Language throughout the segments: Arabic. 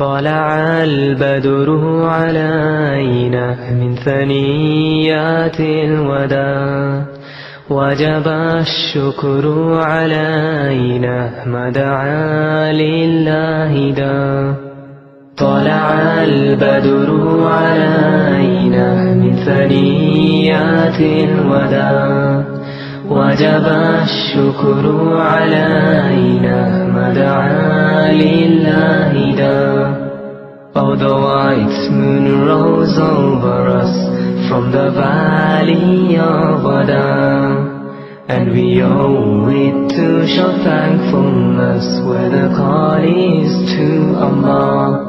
طلع البدر علينا من ثنيات الوداع. وجب الشكر علينا ما دعا لله دا طلع البدر علينا من ثنيات الوداع. وجب الشكر علينا ما دعا لله دا Oh, the white moon rose over us from the valley of Adam And we owe it to show thankfulness where the call is to Allah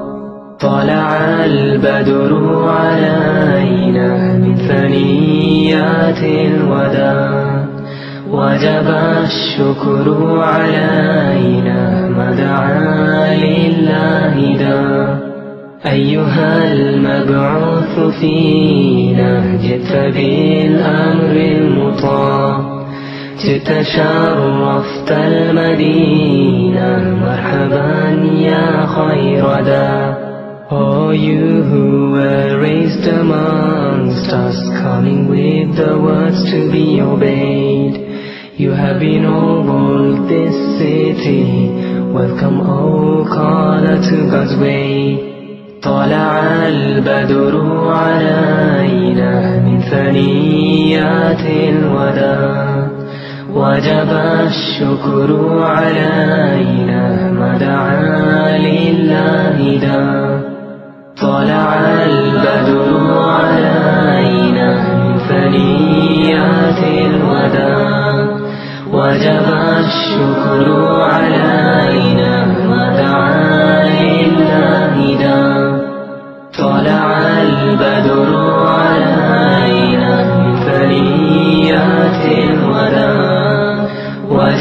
طلع البدر علينا من ثنيات الوداع وجب الشكر علينا ما دعا لله دا أيها المبعوث فينا جئت بالأمر المطاع جئت شرفت المدينة مرحبا يا خير دا Oh you who were raised amongst us coming with the words to be obeyed You have ennobled this city Welcome O caller to God's way طلع البدر علينا من ثنيات الوداع. وجب الشكر علينا ما دعا لله دا طلع البدر علينا من ثنيات الوداع. وجب الشكر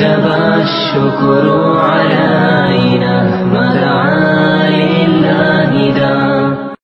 وجب الشكر علينا